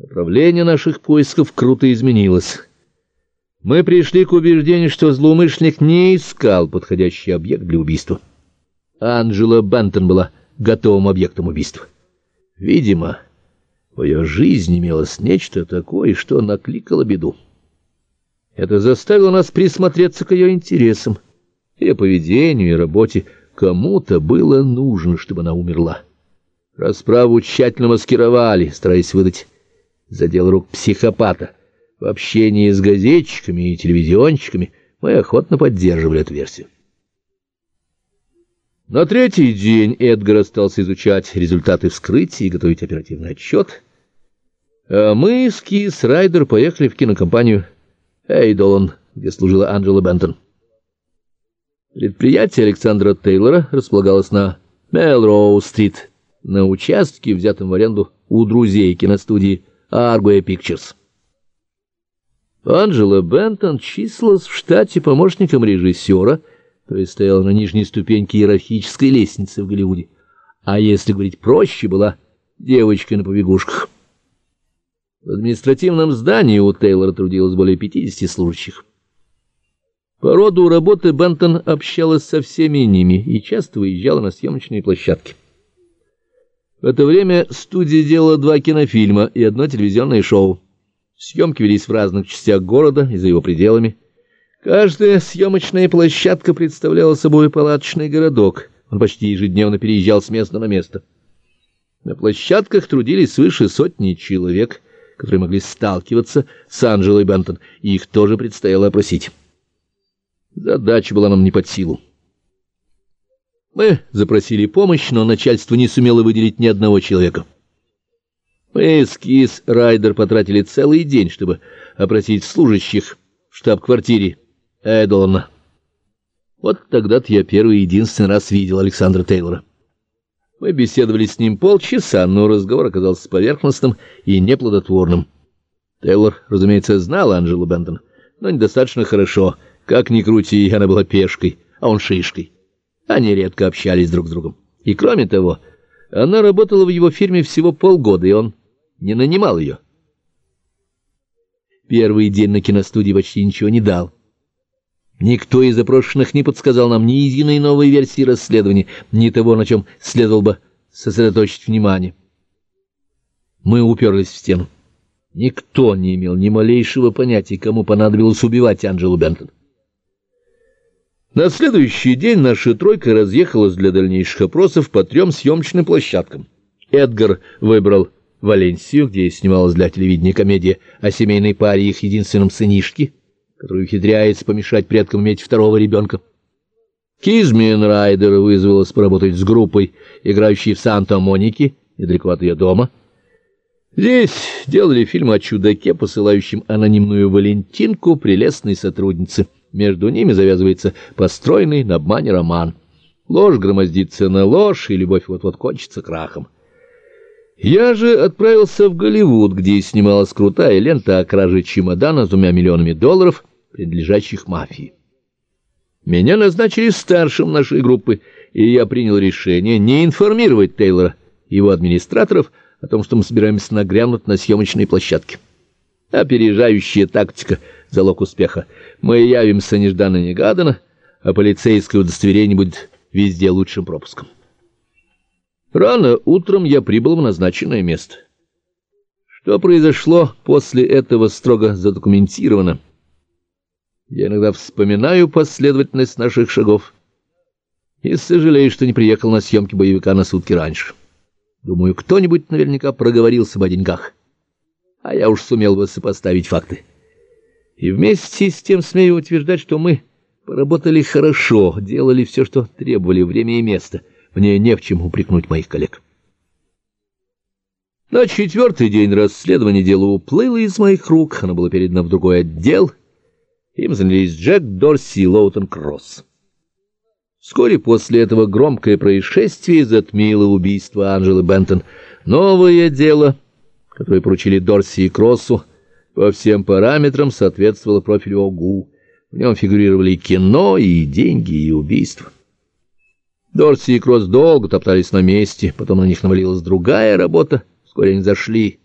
Направление наших поисков круто изменилось. Мы пришли к убеждению, что злоумышленник не искал подходящий объект для убийства. Анджела Бентон была готовым объектом убийства. Видимо, в ее жизни имелось нечто такое, что накликало беду. Это заставило нас присмотреться к ее интересам, ее поведению и работе. Кому-то было нужно, чтобы она умерла. Расправу тщательно маскировали, стараясь выдать задел рук психопата. В общении с газетчиками и телевизионщиками мы охотно поддерживали эту версию. На третий день Эдгар остался изучать результаты вскрытия и готовить оперативный отчет. А мы с Кис Райдер поехали в кинокомпанию «Эйдолон», где служила Анджела Бентон. Предприятие Александра Тейлора располагалось на Мелроу-стрит, на участке, взятом в аренду у друзей киностудии Argo Pictures. Анджела Бентон числилась в штате помощником режиссера, то есть стояла на нижней ступеньке иерархической лестницы в Голливуде, а если говорить проще, была девочкой на побегушках. В административном здании у Тейлора трудилось более 50 служащих. По роду работы Бентон общалась со всеми ними и часто выезжала на съемочные площадки. В это время студия делала два кинофильма и одно телевизионное шоу. Съемки велись в разных частях города и за его пределами. Каждая съемочная площадка представляла собой палаточный городок. Он почти ежедневно переезжал с места на место. На площадках трудились свыше сотни человек, которые могли сталкиваться с Анджелой Бентон, и их тоже предстояло опросить. Задача была нам не под силу. Мы запросили помощь, но начальство не сумело выделить ни одного человека. Мы с Кис Райдер потратили целый день, чтобы опросить служащих в штаб-квартире Эдолана. Вот тогда-то я первый и единственный раз видел Александра Тейлора. Мы беседовали с ним полчаса, но разговор оказался поверхностным и неплодотворным. Тейлор, разумеется, знал Анджелу Бентон, но недостаточно хорошо — как ни крути, она была пешкой, а он шишкой. Они редко общались друг с другом. И кроме того, она работала в его фирме всего полгода, и он не нанимал ее. Первый день на киностудии почти ничего не дал. Никто из запрошенных не подсказал нам ни единой новой версии расследования, ни того, на чем следовало бы сосредоточить внимание. Мы уперлись в стену. Никто не имел ни малейшего понятия, кому понадобилось убивать Анджелу Бентон. На следующий день наша тройка разъехалась для дальнейших опросов по трем съемочным площадкам. Эдгар выбрал Валенсию, где снималась для телевидения комедия о семейной паре их единственном сынишке, который ухитряется помешать предкам иметь второго ребенка. Кизмин Райдер вызвалась поработать с группой, играющей в Санта-Монике, недалеко от ее дома. Здесь делали фильм о чудаке, посылающем анонимную Валентинку прелестной сотруднице — между ними завязывается построенный на обмане роман. Ложь громоздится на ложь, и любовь вот-вот кончится крахом. Я же отправился в Голливуд, где снималась крутая лента о краже чемодана с двумя миллионами долларов, принадлежащих мафии. Меня назначили старшим нашей группы, и я принял решение не информировать Тейлора и его администраторов о том, что мы собираемся нагрянуть на съемочной площадке. Опережающая тактика — залог успеха. Мы явимся нежданно-негаданно, а полицейское удостоверение будет везде лучшим пропуском. Рано утром я прибыл в назначенное место. Что произошло после этого строго задокументировано. Я иногда вспоминаю последовательность наших шагов и сожалею, что не приехал на съемки боевика на сутки раньше. Думаю, кто-нибудь наверняка проговорился бы деньгах а я уж сумел бы сопоставить факты. И вместе с тем смею утверждать, что мы поработали хорошо, делали все, что требовали, время и место. Мне не в чем упрекнуть моих коллег. На четвертый день расследование дела уплыло из моих рук, оно было передано в другой отдел. Им занялись Джек Дорси и Лоутон Кросс. Вскоре после этого громкое происшествие затмило убийство Анжелы Бентон. Новое дело — которое поручили Дорси и Кроссу, по всем параметрам соответствовало профилю ОГУ. В нем фигурировали и кино, и деньги, и убийства. Дорси и Кросс долго топтались на месте, потом на них навалилась другая работа. Вскоре они зашли